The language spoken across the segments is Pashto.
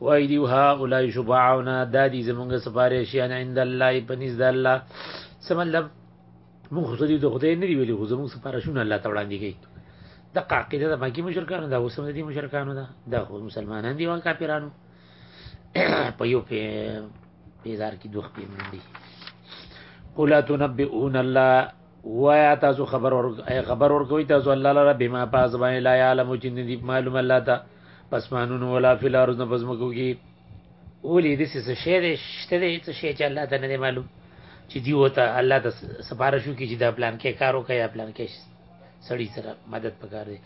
وای دی هؤلاء شفاعونا دا دي زمونږ سپاره شیان عند الله پنځ د الله سملب موږ خو دې د خدای نه دی ویلي خو زمونږ سپاره شونه الله تعالی وړاندې کوي د قاعده د مکی مشرکانو دا اوس هم دي مشرکانو دا دا خو مسلمانان دي او کافرانو په یو په بیزار کې دوه پیمن دي قولاتو نبئون الله وایا تاسو خبر ور خبر ور کوي تاسو الله لره بما پاس باندې لا علم چې ندی معلوم الله تا پسمانونو ولا فی الارض نه پزمکو کی اولی د څه شی د شته د څه شی چې الله ته نه معلوم چې دی وته الله ته سپارښو کی چې دا پلان کې کارو کوي پلان کې سړی سره مدد پکار دی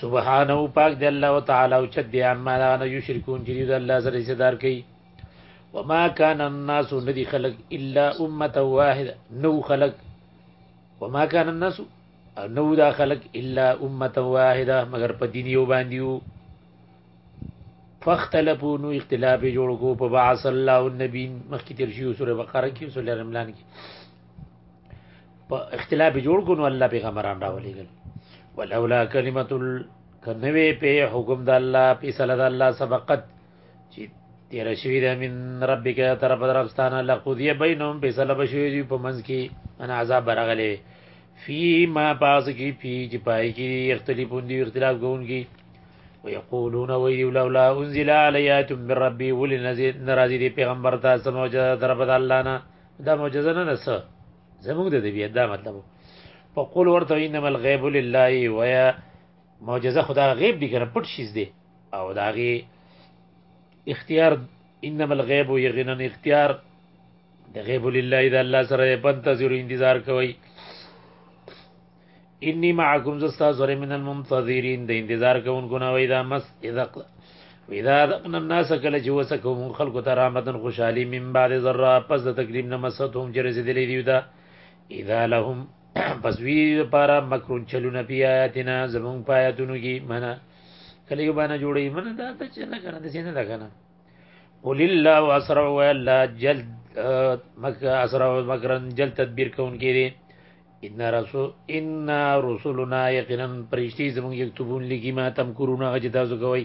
سبحان او پاک دی الله تعالی او چت دی ان ما نه یو شرکون چې دی الله سره صدر کوي وما كان الناس ندي خلق الا امه واحده نو خلق وما كان الناس نو دا خلق الا امه واحده مگر په دین یو باندې وو فاختلفوا نو اختلاف جوړ کو په بعث الله النبي مخکې تیر شو سوره بقره کې سوره عمران کې په اختلاف جوړ کو نو الله پیغمبران راولېګل ولولا کلمه کنوي په حکم د الله په صلی الله سبقت چې تیر شوی د من ربک طرف درفستانه لقضی بینهم په سلب شوی دی په منځ کې ان عذاب برغله فی ما پاس کی فی چې پای کې اختلافون دی اختلاف کوون کی ويقولون وی لولا انزل علیات من ربی ولنزل ناراضی دی پیغمبر ته سموجه طرف د الله نه دا معجزه نه نس زموږ د دې دا مطلب فقول ورته انما الغیب لله ويا معجزه خدا غیب دي کنه پټ شیز دي او داغي اختیار انما الغیب یقینا اختیار د غیب لله اذا الله سره بنتظر انتظار کوي انی معکم زستا سره من المنتظرین د انتظار کوونکو نه وای دا مس اذا اذا ذقنا الناس کله چې وسکوم خلکو ته رحمتن خوشحالي من بعد ذره پس د تکلیف نه مستهم چې رسیدلې دی دا اذا لهم پس وی لپاره مکرون چلونه پیاتنا زمون پایتونو کی منه کله یو باندې جوړې من دا ته چې نه کنه د سینې دا کنه قل الله واسرع ولا جلد مک اسرع مکرن جلد تدبیر کون کې دي ان رسول ان رسولنا یقینا پرشتي زموږ یکتبون لګي ما تم کورونا چې تاسو کوي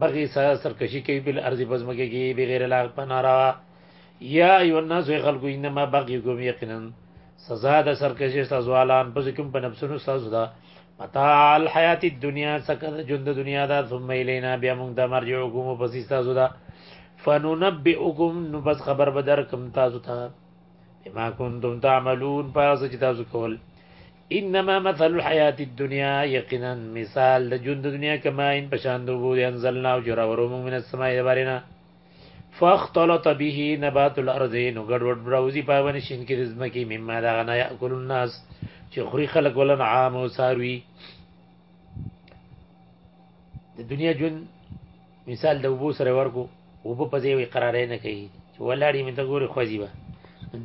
بغي سره سرکشي کوي بل ارضي بزمګي کې بغیر لا پنارا یا ایو الناس خلقو انما بغيكم یقینا سزا د سرکشي تاسو الان پس کوم په نفسونو تاسو دا متاع الحیات الدنیا سکه ژوند د دنیا دا ثم الینا بیا موږ د مرجعکم پس تاسو دا فننبئکم نو بس خبر بدر کم تاسو ته بما کنتم تعملون پس چې تاسو کول انما مثل الحیات الدنیا یقینا مثال د ژوند د دنیا کما ان پشان د وو انزلنا او جرا ورو موږ من السماء بارنا فاختلط به نبات الارض نو ګډ وډ براوزی په باندې شین کې رزمه کې مما دا غنا یاکل الناس چې خوري خلق ولن عام او ساروی د دنیا ژوند مثال د وو سره ورکو وو په ځای وی قرار نه کوي چې ولاړی مې ته ګوري خوځي با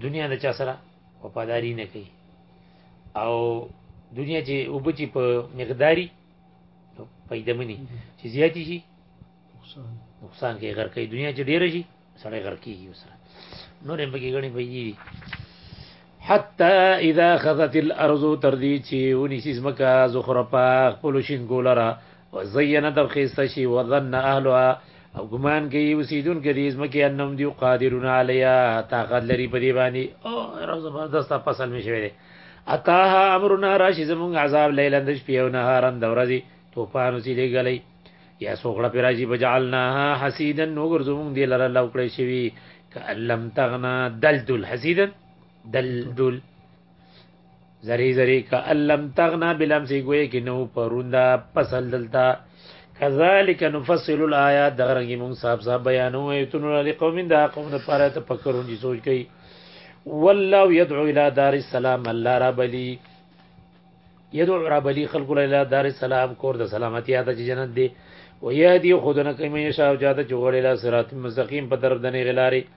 دنیا د چا سره وفاداری نه کوي او دنیا چې او بچي په مقداري پیدا مني چې زیاتی شي نقصان نقصان کې غر کوي دنیا چې ډیر شي سړی غر کیږي وسره نور هم پکې غني پیږي حتا اذا خذت الارض تردی چې ونی سیس مکه زخرفا خپل شین ګولرا وزینت خيسته شي وظن اهلها او ګمان کوي اوسیدونکي دې ځمکې انهم دي قادرون علیا طاقت لري په دې باندې او رب زبردست فصل مې شوی دی اتاها امرنا راشي زمونږ عذاب لیلن د شپې او نهارن د ورځې توپان اوسې لګلې یا سوغړه پر راځي بجعلناها حسیدا نو ګرځوم دې لره لوکړې شوی کلم تغنا دلدل حسیدا دلدل زری زری کا الم تغنا بلمسی گوی کی نو پروندا پسل دلتا کذالک نفصل الایات دغرنګي مون صاحب صاحب بیانو ایتون علی قوم دا قوم د پاره ته پکرون دي سوچ کوي والله يدعو الى دار السلام الله ربلی يدعو ربلی خلق الى دار السلام کور د سلامتی اته جنت دی و یادی خودنه کوي مې شاو جاده جوړه لا صراط مستقیم په درب دنه غلاري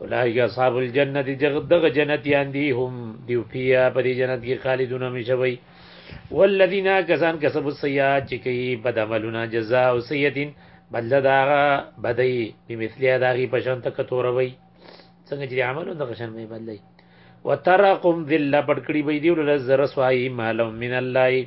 اولای اصحاب الجنه دی دغه جنتیان دی هم دی پیا په دې جنت کې خالدون همیشه وي والذین کسان کسب السیئات چې کوي بد عملونه جزاء او سیئتین بدل دا بدای بمثلی دا غي پشان تک توروي څنګه چې عملو دغه شان به بدلای وترقم ذل پټکړي به دی ول زر سوای مالو من الله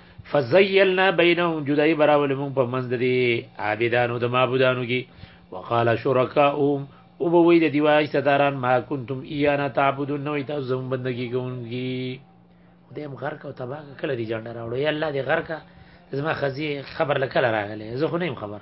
فزیلنا بینهم جدای براول مون په منځ دی عابدانو د معبودانو کی وقال شرکاهم او به وی د دیوای ستاران ما کنتم ایانا تعبدون نو تاسو زمون بندگی کوونکی دیم غرق او تباہ کله دی جنډ راوړو یا الله دی غرق زما خزی خبر لکه راغله زه خو نه خبر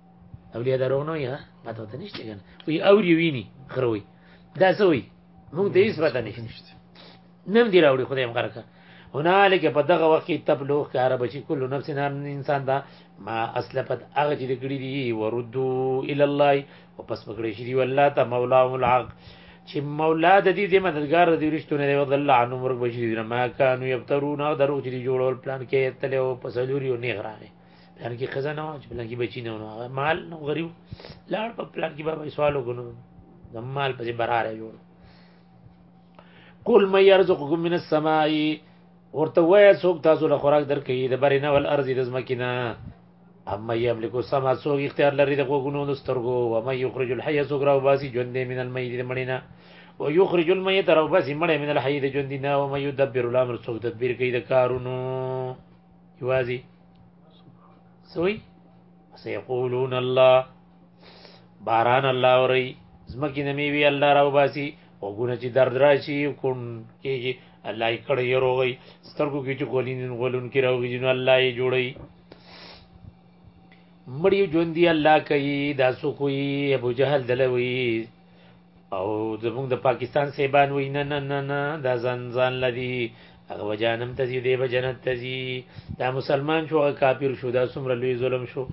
اولیاء دروغ نه یا پته ته نشته کنه وی او ری ویني خروي دا سوی موږ دې هیڅ پته نشته نم دی راوړي خدای مغره کا هنالک په دغه وخت کې تبلو کار بچی کله نفس نه انسان دا ما اسلفت هغه چې لګړي دي وردو ال الله او پس پکړې شي دی والله ته مولا الحق چې مولا د دې د مددگار د ورشتونه دی وضل عنه مرګ بشي ما كانوا يبترون او درو چې جوړول پلان کې تلو په سلوري او نه غراغي پلان کې خزانه او پلان کې بچی نه ونه مال نو غریب لاړ په پلان کې بابا سوال وګنو د مال په براره جوړ قل من يرزقكم من السماء ورته وای څوک تاسو له خوراک درکې د برینه ول ارض د زمکینه اما یملکو سما څوک اختیار لري د غوګونو د سترګو و مې یخرج الحي څوک راو باسي ژوندې من المیت د مړینا او یخرج المیت راو باسي مړې من الحي د ژوندې نه او مې یدبر الامر څوک تدبیر کوي د کارونو یوازي سوي سيقولون الله باران الله وري زمکه نمیوي الله راو باسي وګونه چې درد راشي کون کېږي الله یې کړی روغی سترګو کې چې غولین غولون کې راوږي نو الله یې جوړي مړی ژوند دی الله کوي دا سو کوي ابو جهل دلوي او زمونږ د پاکستان سیبان وای نه نه نه نه دا ځان ځان لدی هغه وجانم ته دی دی جنت ته دی دا مسلمان شو هغه کافر شو دا څومره لوی ظلم شو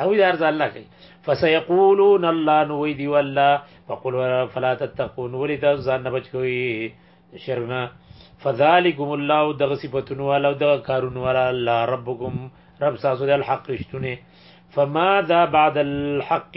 او دار ځان الله کوي فسيقولون الله نو وی دی والله فقل فلا تتقون ولي دا ځان نه بچ کوي شرنا فذلكم الله دغه صفاتونو والا او دغه کارونو والا الله ربكم رب ساسو د الحق شتونه فماذا بعد الحق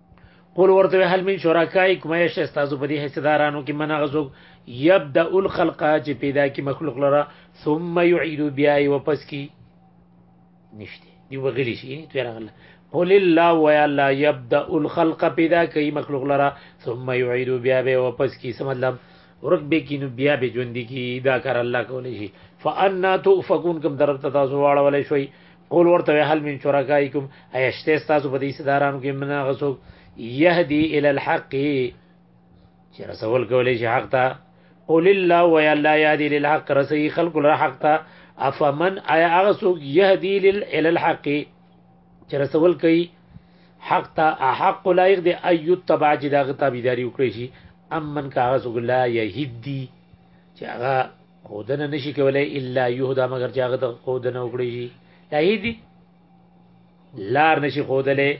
قل ورته هل من شرکای کوم یې شې تاسو په دې حصدارانو کې منه غزو یبدا الخلق چې پیدا کی مخلوق لره ثم يعيد بیا او پس کی نشته دی وغلی شي نه تیر غل قل الله ويا الله يبدا الخلق پیدا کوي مخلوق لره ثم يعيد بیا به واپس کی سم مطلب ورک به کینو بیا به ژوند کی دا کار الله کولی شي فانا توفقون کوم طرف ته تاسو واړول شوي قول ورته هل من شرکایکم ایشته تاسو په دې صدارانو کې منا غسو يهدي الى الحق چې رسول کولی شي حق ته قول الله ويا لا يهدي للحق رسي خلق الحق ته افمن ايا اغسو يهدي الى الحق چې رسول کوي حق ته حق لایق دی ایو تبع چې دا غتا بيداری وکړي شي امن کا غس ګلا یهدی چې هغه خودنه نشي کولای الا یهدا مگر چې هغه ته خودنه وکړي شي لایدی لار نشي خودلې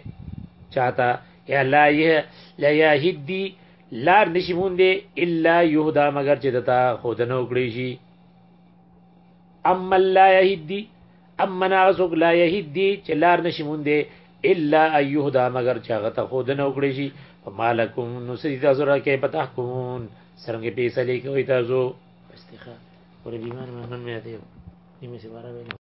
چاته یا لا یه لا یهدی لار نشي مونږ الا یهدا مگر چې دتا خودنه وکړي شي اما لا يهدي اما ناغسوک لا يهدي چې لار نشي مونږ دی الا ايهدا مگر چې هغه ته خود نه وکړي شي فمالکم نسری تاسو را کې پتا کوون څنګه پیسې لیکوي تاسو استخاره ور بیمار مې نن مې ته یو نیمه سي بارا